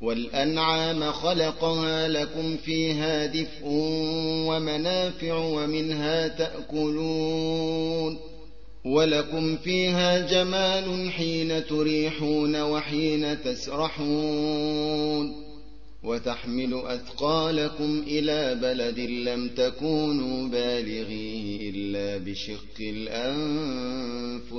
والأنعام خلقها لكم فيها دفء ومنافع ومنها تأكلون ولكم فيها جمال حين تريحون وحين تسرحون وتحمل أثقالكم إلى بلد لم تكونوا بالغيه إلا بشق الأنفس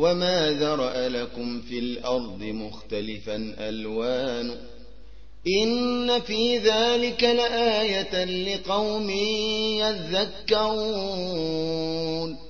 وما ذرأ لكم في الأرض مختلفا ألوانه إن في ذلك لآية لقوم يذكرون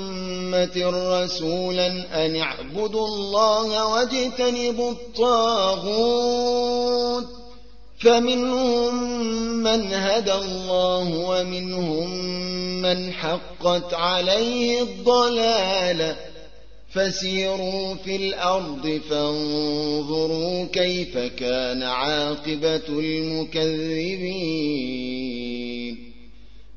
رسولا أن اعبدوا الله واجتنبوا الطاغوت فمنهم من هدى الله ومنهم من حقت عليه الضلالة. فسيروا في الأرض فانظروا كيف كان عاقبة المكذبين.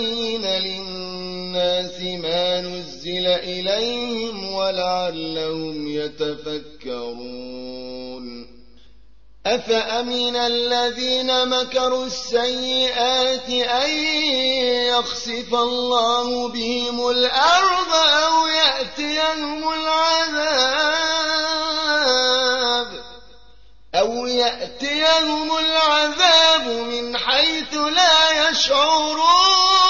لتبين للناس ما نزل إليهم ولعلهم يتفكرون. أفأمن الذين مكروا السيئات أن يخسف الله بهم الأرض أو يأتيهم العذاب؟ أو يأتيهم العذاب من حيث لا يشعرون؟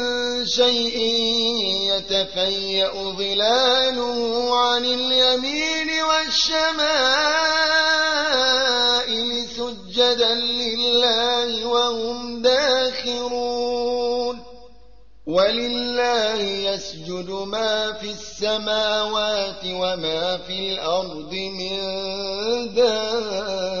شيء يتفيأ ظلاله عن اليمين والشمائل سجدا لله وهم داخرون. ولله يسجد ما في السماوات وما في الأرض من دابة.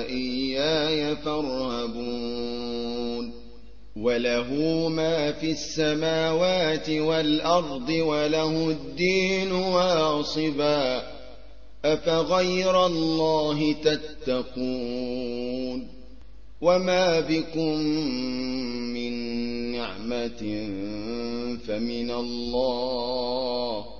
فإياي فارهبون وله ما في السماوات والأرض وله الدين واصبا أفغير الله تتقون وما بكم من نعمة فمن الله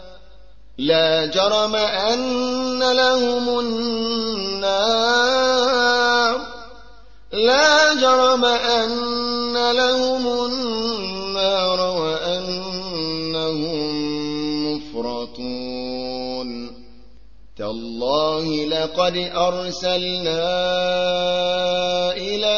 لا جرم أن لهم النار. لا جرم أن لهم النار وأنهم مفرطون. تالله لقد أرسلنا إلى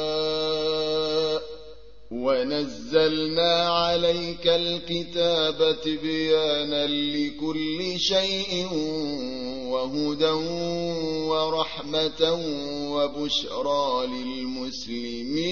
ونزلنا عليك الكتاب تبيانا لكل شيء وهدى ورحمة وبشرى للمسلمين.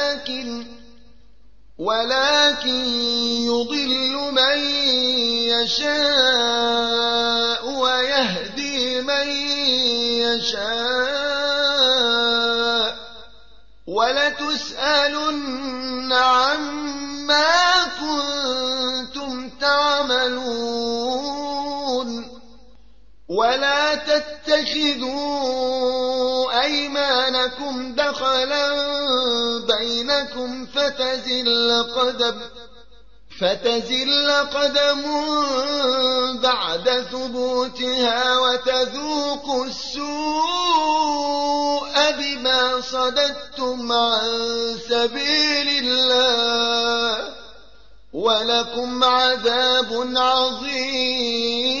ولكن يضل من يشاء ويهدي من يشاء. ولتسألن عما كنتم تعملون. ولا تتخذوا أيمانكم دخلا بينكم فتزل قدم فتزل قدم بعد ثبوتها وتذوقوا السوء بما صددتم عن سبيل الله ولكم عذاب عظيم.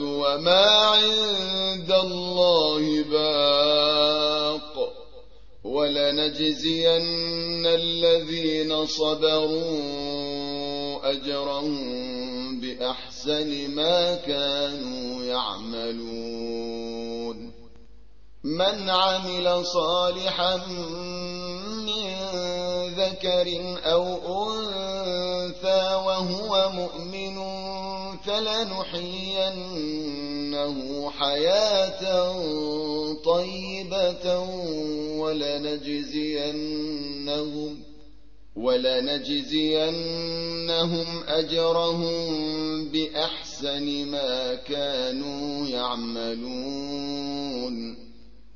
وما عند الله باق. ولنجزين الذين صبروا أجرهم بأحسن ما كانوا يعملون. من عمل صالحا من ذكر أو أنثى وهو مؤمن فلنحيينه حياة طيبة ولنجزينهم ولنجزينهم أجرهم بأحسن ما كانوا يعملون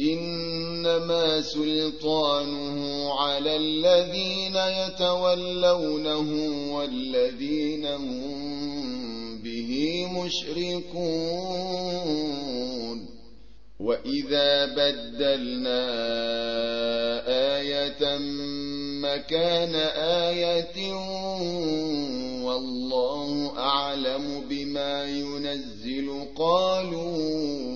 إنما سلطانه على الذين يتولونه والذين هم به مشركون. وإذا بدلنا آية مكان آية والله أعلم بما ينزل. قالوا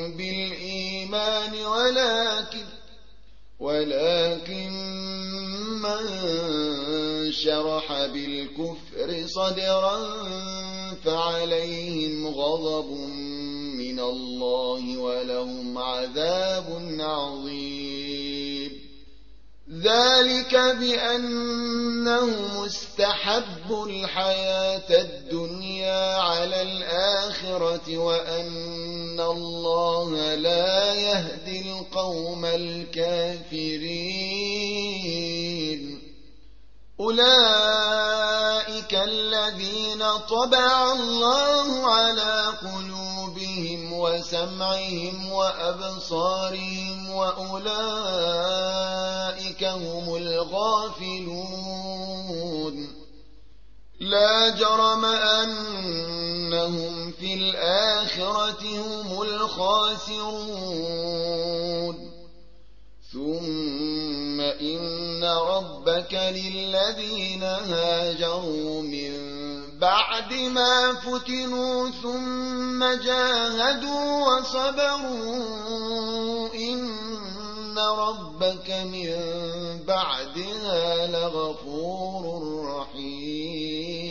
بالإيمان ولكن ولكن من شرح بالكفر صدرا فعليهم غضب من الله ولهم عذاب عظيم ذلك بأنه مستحب الحياة الدنيا على الآخرة وأن الله لا يهدي القوم الكافرين. أولئك الذين طبع الله على قلوبهم وسمعهم وأبصارهم وأولئك هم الغافلون. لا جرم أنهم في الآخرة هم الخاسرون. ثم إن ربك للذين هاجروا من بعد ما فتنوا ثم جاهدوا وصبروا إن ربك من بعدها لغفور رحيم.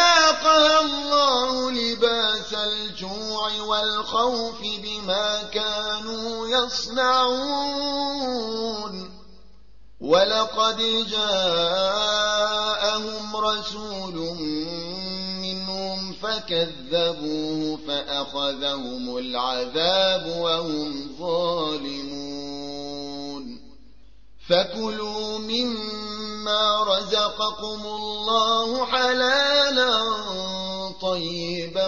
والخوف بما كانوا يصنعون. ولقد جاءهم رسول منهم فكذبوه فأخذهم العذاب وهم ظالمون. فكلوا مما رزقكم الله حلالا طيبا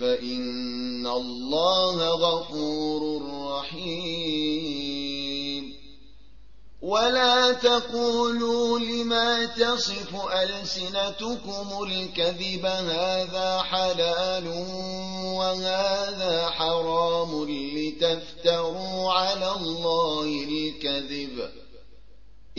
فإن الله غفور رحيم. ولا تقولوا لما تصف ألسنتكم الكذب هذا حلال وهذا حرام لتفتروا على الله الكذب.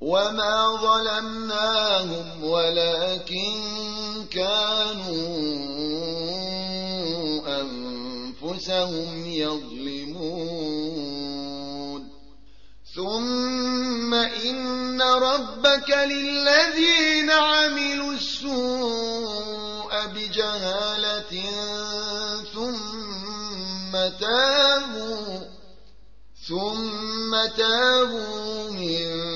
وما ظلمناهم ولكن كانوا أنفسهم يظلمون ثم إن ربك للذين عملوا السوء بجهالة ثم تابوا ثم تابوا من